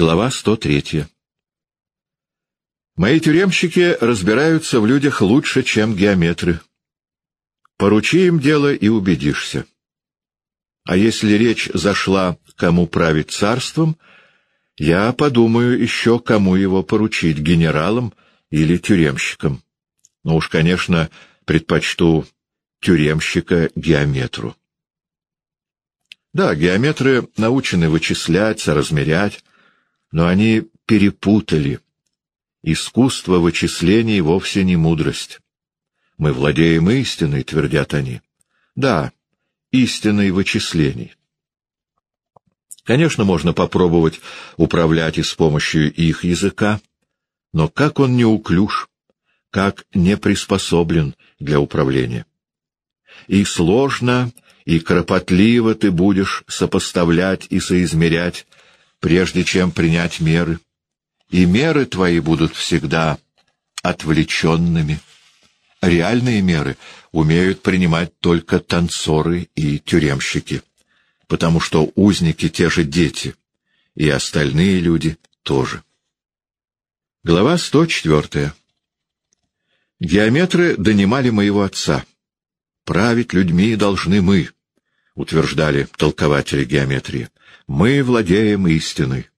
Глава 103. Мои тюремщики разбираются в людях лучше, чем геометры. Поручи им дело и убедишься. А если речь зашла, кому править царством, я подумаю еще, кому его поручить, генералам или тюремщикам. Но уж, конечно, предпочту тюремщика геометру. Да, геометры научены вычислять, соразмерять, но они перепутали. Искусство вычислений вовсе не мудрость. Мы владеем истиной, твердят они. Да, истиной вычислений. Конечно, можно попробовать управлять и с помощью их языка, но как он неуклюж, как не приспособлен для управления. И сложно, и кропотливо ты будешь сопоставлять и соизмерять прежде чем принять меры, и меры твои будут всегда отвлеченными. Реальные меры умеют принимать только танцоры и тюремщики, потому что узники те же дети, и остальные люди тоже. Глава 104. Геометры донимали моего отца. Править людьми должны мы, утверждали толкователи геометрии. Мы владеем истиной.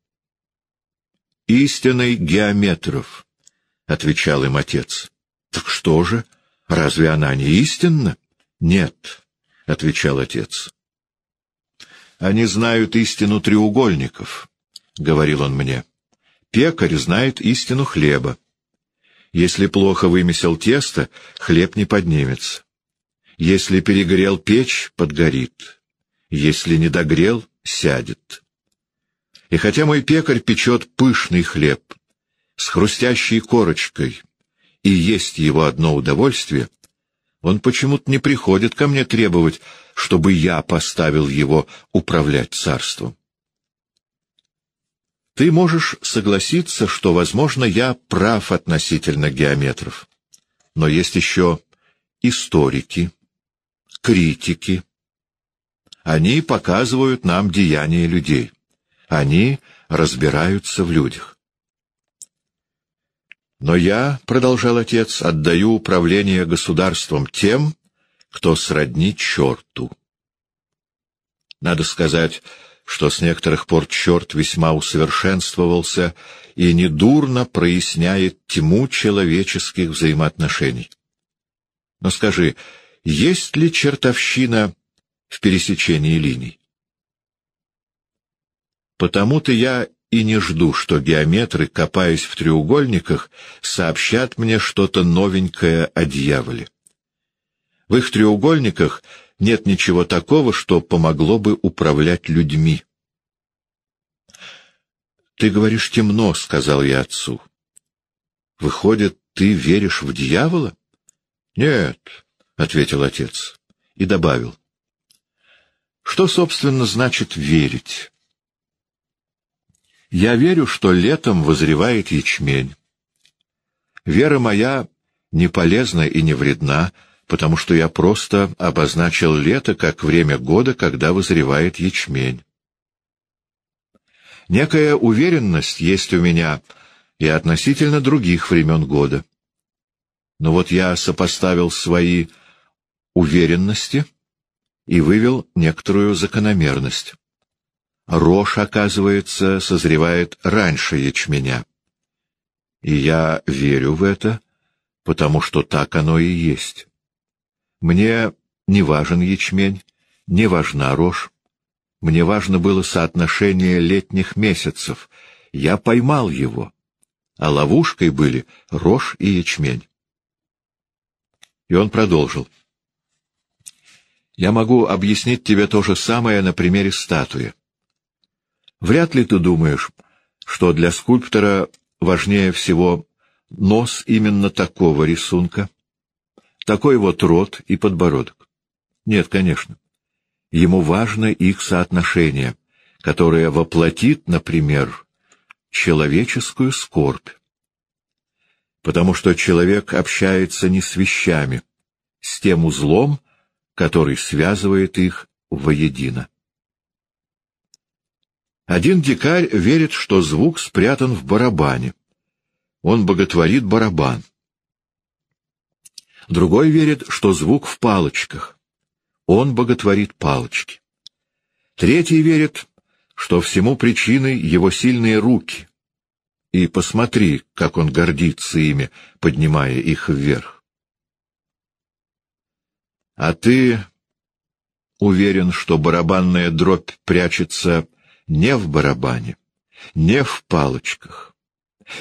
Истиной геометров, — отвечал им отец. Так что же, разве она не истинна? Нет, — отвечал отец. Они знают истину треугольников, — говорил он мне. Пекарь знает истину хлеба. Если плохо вымесил тесто, хлеб не поднимется. Если перегрел печь, подгорит. Если не догрел, сядет. И хотя мой пекарь печет пышный хлеб с хрустящей корочкой, и есть его одно удовольствие, он почему-то не приходит ко мне требовать, чтобы я поставил его управлять царством. Ты можешь согласиться, что, возможно, я прав относительно геометров. Но есть еще историки, критики, они показывают нам деяния людей. Они разбираются в людях. Но я, — продолжал отец, — отдаю управление государством тем, кто сродни черту. Надо сказать, что с некоторых пор черт весьма усовершенствовался и недурно проясняет тьму человеческих взаимоотношений. Но скажи, есть ли чертовщина в пересечении линий. Потому-то я и не жду, что геометры, копаясь в треугольниках, сообщат мне что-то новенькое о дьяволе. В их треугольниках нет ничего такого, что помогло бы управлять людьми. «Ты говоришь темно», — сказал я отцу. «Выходит, ты веришь в дьявола?» «Нет», — ответил отец и добавил. Что, собственно, значит верить? Я верю, что летом возревает ячмень. Вера моя не полезна и не вредна, потому что я просто обозначил лето как время года, когда возревает ячмень. Некая уверенность есть у меня и относительно других времен года. Но вот я сопоставил свои уверенности — и вывел некоторую закономерность. Рожь, оказывается, созревает раньше ячменя. И я верю в это, потому что так оно и есть. Мне не важен ячмень, не важна рожь. Мне важно было соотношение летних месяцев. Я поймал его, а ловушкой были рожь и ячмень. И он продолжил. — я могу объяснить тебе то же самое на примере статуи. Вряд ли ты думаешь, что для скульптора важнее всего нос именно такого рисунка, такой вот рот и подбородок. Нет, конечно. Ему важно их соотношение, которое воплотит, например, человеческую скорбь. Потому что человек общается не с вещами, с тем узлом, который связывает их воедино. Один дикарь верит, что звук спрятан в барабане. Он боготворит барабан. Другой верит, что звук в палочках. Он боготворит палочки. Третий верит, что всему причиной его сильные руки. И посмотри, как он гордится ими, поднимая их вверх. А ты уверен, что барабанная дробь прячется не в барабане, не в палочках,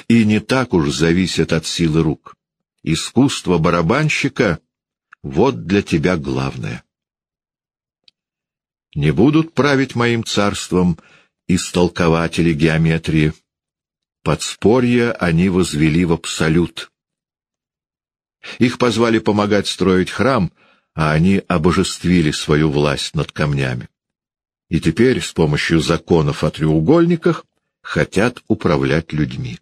и не так уж зависит от силы рук. Искусство барабанщика — вот для тебя главное. Не будут править моим царством истолкователи геометрии. Подспорье они возвели в абсолют. Их позвали помогать строить храм, а они обожествили свою власть над камнями. И теперь с помощью законов о треугольниках хотят управлять людьми.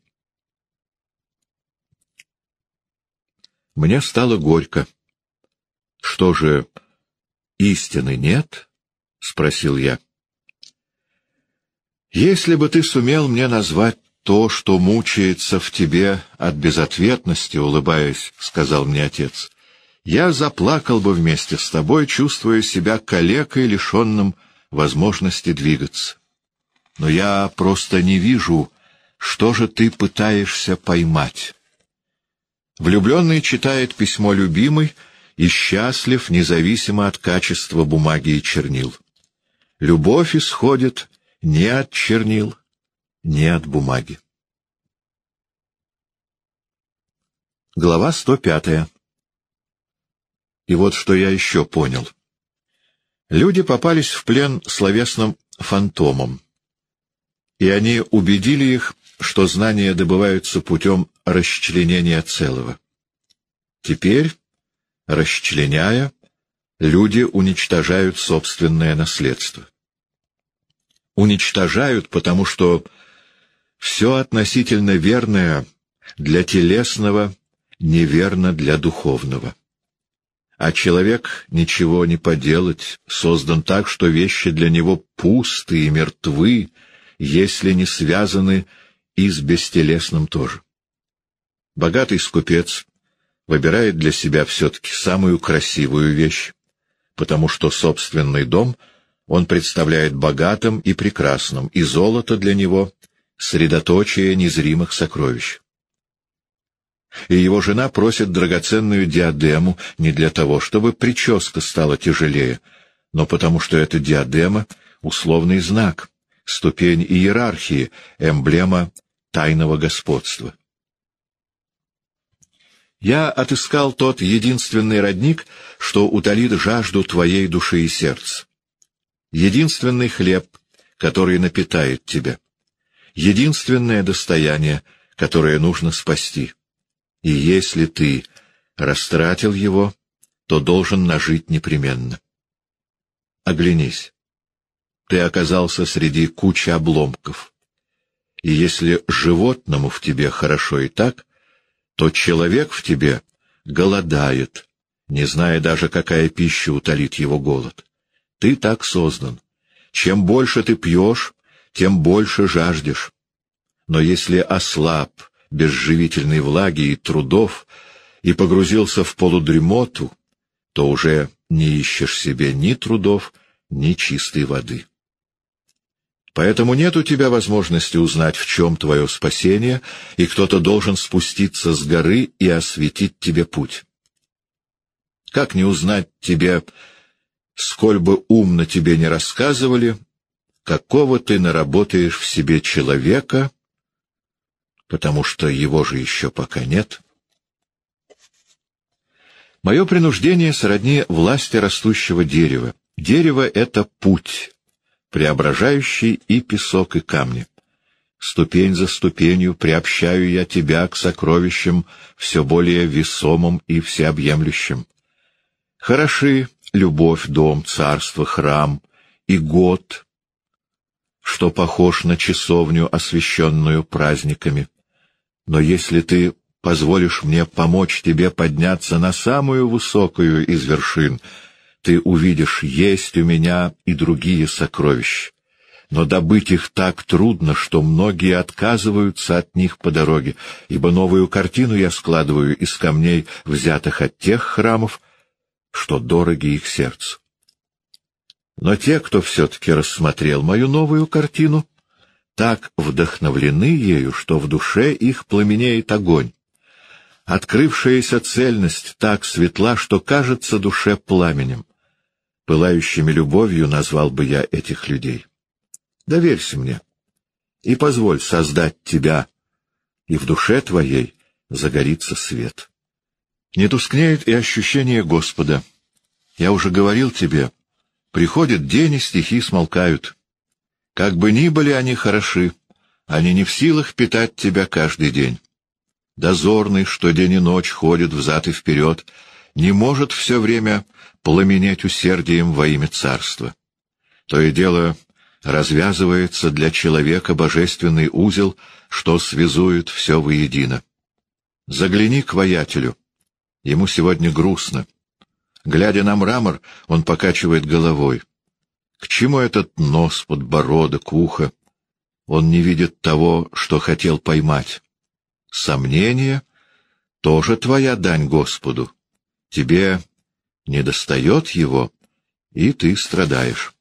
Мне стало горько. — Что же, истины нет? — спросил я. — Если бы ты сумел мне назвать то, что мучается в тебе от безответности, — улыбаясь, — сказал мне отец, — я заплакал бы вместе с тобой, чувствуя себя калекой, лишенным возможности двигаться. Но я просто не вижу, что же ты пытаешься поймать. Влюбленный читает письмо любимой и счастлив, независимо от качества бумаги и чернил. Любовь исходит не от чернил, не от бумаги. Глава 105. И вот что я еще понял. Люди попались в плен словесным фантомом, и они убедили их, что знания добываются путем расчленения целого. Теперь, расчленяя, люди уничтожают собственное наследство. Уничтожают, потому что все относительно верное для телесного неверно для духовного. А человек ничего не поделать, создан так, что вещи для него пусты и мертвы, если не связаны и с бестелесным тоже. Богатый скупец выбирает для себя все-таки самую красивую вещь, потому что собственный дом он представляет богатым и прекрасным, и золото для него — средоточие незримых сокровищ. И его жена просит драгоценную диадему не для того, чтобы прическа стала тяжелее, но потому что эта диадема — условный знак, ступень иерархии, эмблема тайного господства. Я отыскал тот единственный родник, что утолит жажду твоей души и сердца. Единственный хлеб, который напитает тебя. Единственное достояние, которое нужно спасти. И если ты растратил его, то должен нажить непременно. Оглянись. Ты оказался среди кучи обломков. И если животному в тебе хорошо и так, то человек в тебе голодает, не зная даже, какая пища утолит его голод. Ты так создан. Чем больше ты пьешь, тем больше жаждешь. Но если ослаб без живительной влаги и трудов и погрузился в полудремоту, то уже не ищешь себе ни трудов, ни чистой воды. Поэтому нет у тебя возможности узнать, в чем твое спасение, и кто-то должен спуститься с горы и осветить тебе путь. Как не узнать тебе, сколь бы умно тебе не рассказывали, какого ты наработаешь в себе человека, потому что его же еще пока нет? Мое принуждение сродни власти растущего дерева. Дерево — это путь, преображающий и песок, и камни. Ступень за ступенью приобщаю я тебя к сокровищам все более весомым и всеобъемлющим. Хороши любовь, дом, царство, храм и год, что похож на часовню, освященную праздниками. Но если ты позволишь мне помочь тебе подняться на самую высокую из вершин — ты увидишь, есть у меня и другие сокровища. но добыть их так трудно, что многие отказываются от них по дороге, ибо новую картину я складываю из камней, взятых от тех храмов, что дороги их сердцу. Но те, кто все-таки рассмотрел мою новую картину, так вдохновлены ею, что в душе их пламенеет огонь. Открывшаяся цельность так светла, что кажется душе пламенем. Пылающими любовью назвал бы я этих людей. Доверься мне и позволь создать тебя, и в душе твоей загорится свет. Не тускнеет и ощущение Господа. Я уже говорил тебе, приходит день, и стихи смолкают. Как бы ни были они хороши, они не в силах питать тебя каждый день. Дозорный, что день и ночь ходит взад и вперед, не может все время пламенеть усердием во имя царства. То и дело развязывается для человека божественный узел, что связует все воедино. Загляни к воятелю. Ему сегодня грустно. Глядя на мрамор, он покачивает головой. К чему этот нос, подбородок, ухо? Он не видит того, что хотел поймать. Сомнение — тоже твоя дань Господу. Тебе недостает его, и ты страдаешь.